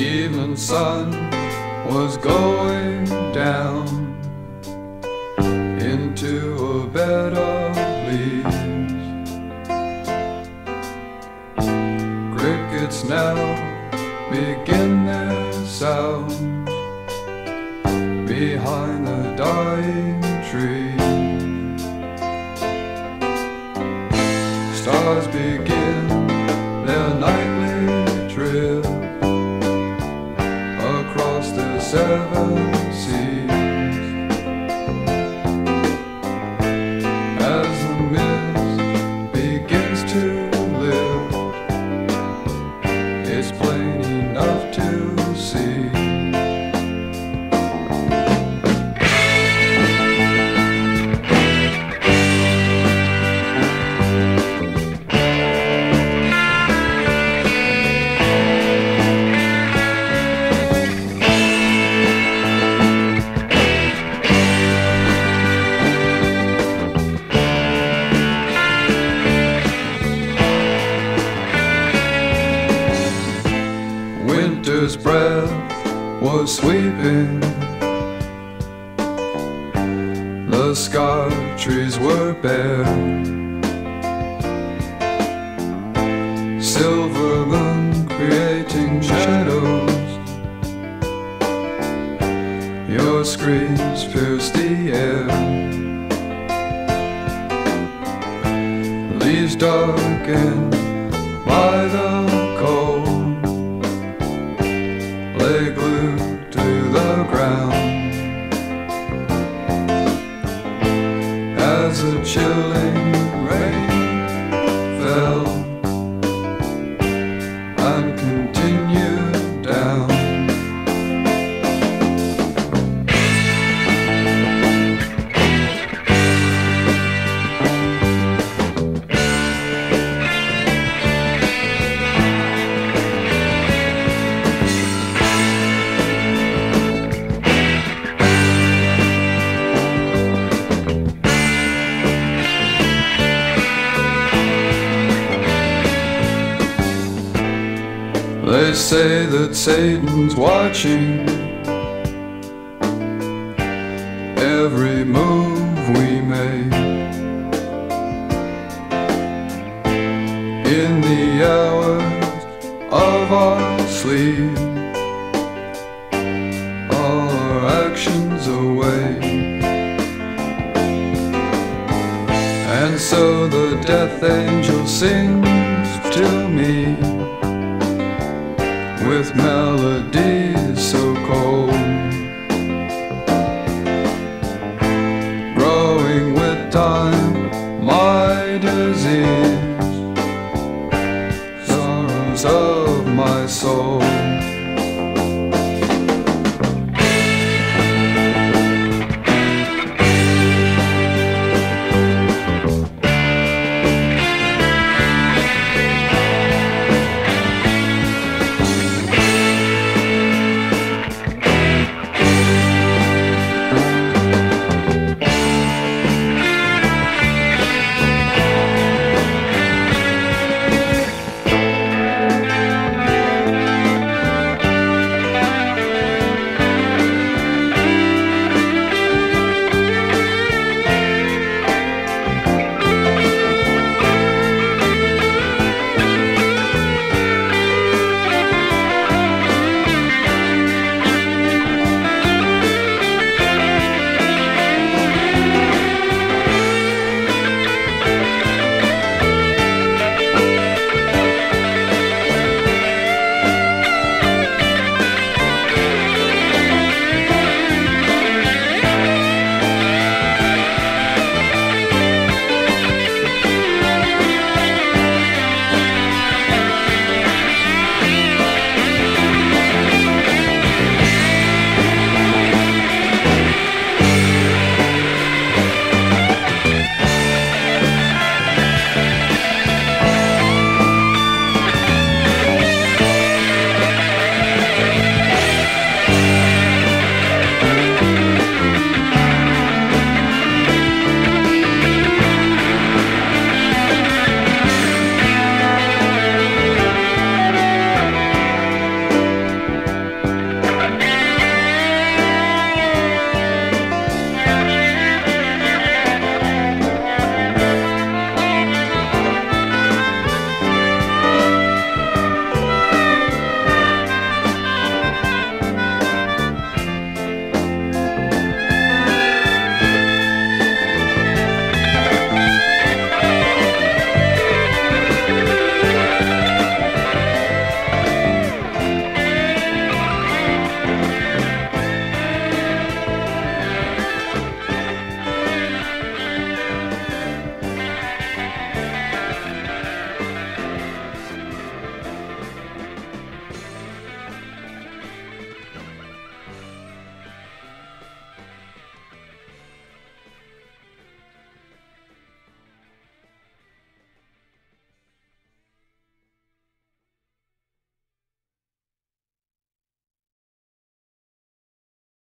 evening sun was going down into a bed of leaves. Crickets now begin their sound behind the dying was sweeping. The scar trees were bare. Silver moon creating shadows. Your screams pierced the air. Leaves darkened a They say that Satan's watching every move we make. In the hours of our sleep, all our actions away. And so the death angel sings to me with melodies so cold. Growing with time, my disease, sorrows of my soul.